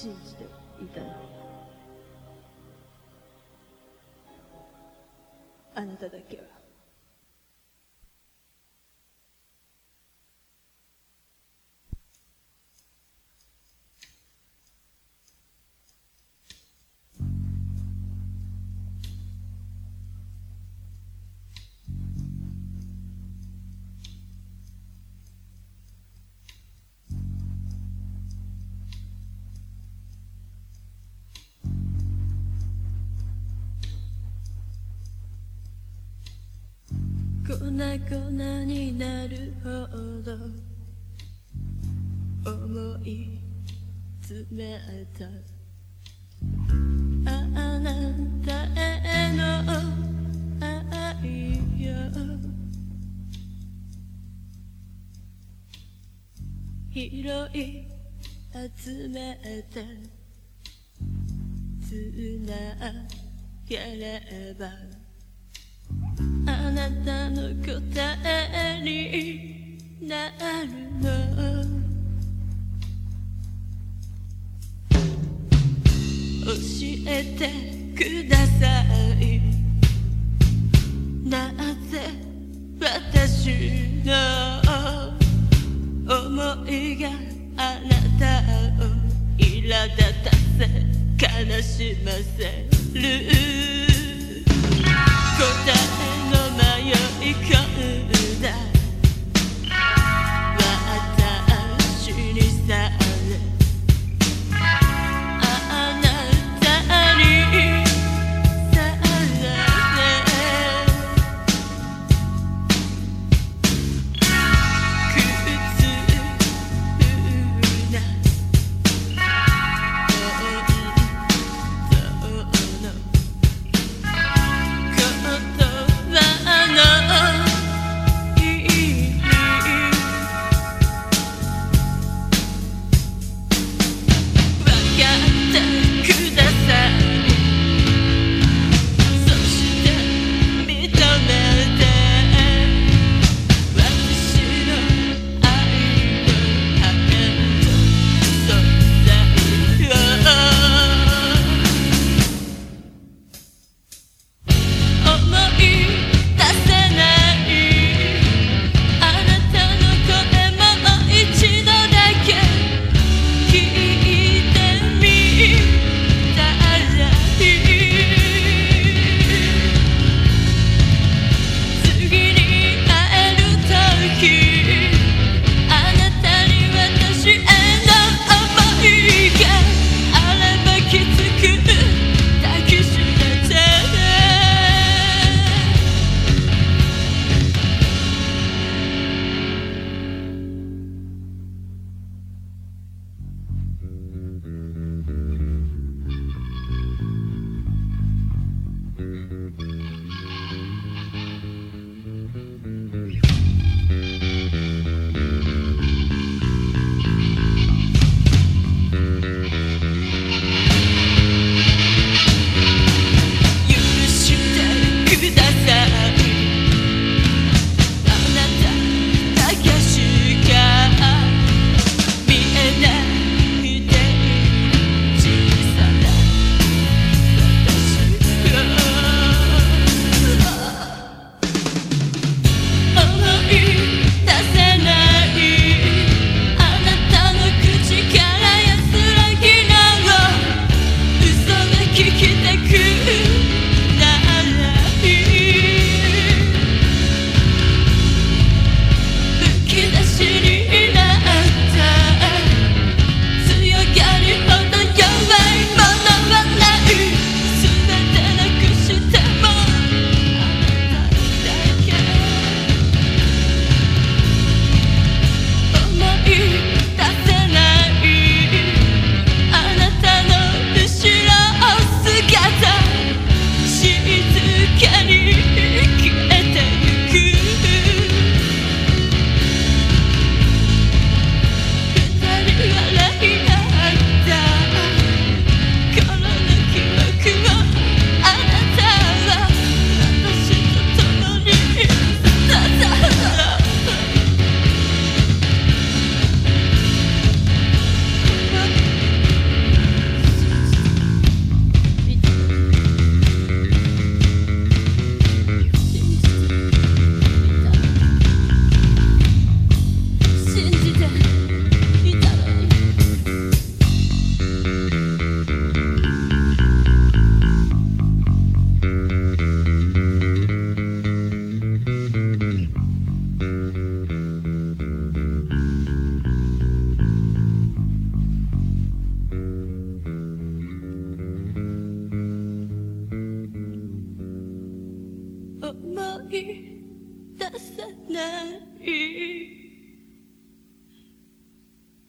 信じていたの。あなただけは。粉々になるほど。思い詰めたあなたへの愛よ広い集めて繋げれば。あなたの答えになるの。教えてください。なぜ私の思いがあなたを苛立たせ悲しませる。答え vida.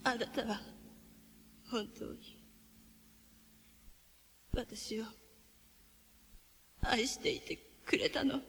あなたは本当に私を愛していてくれたの。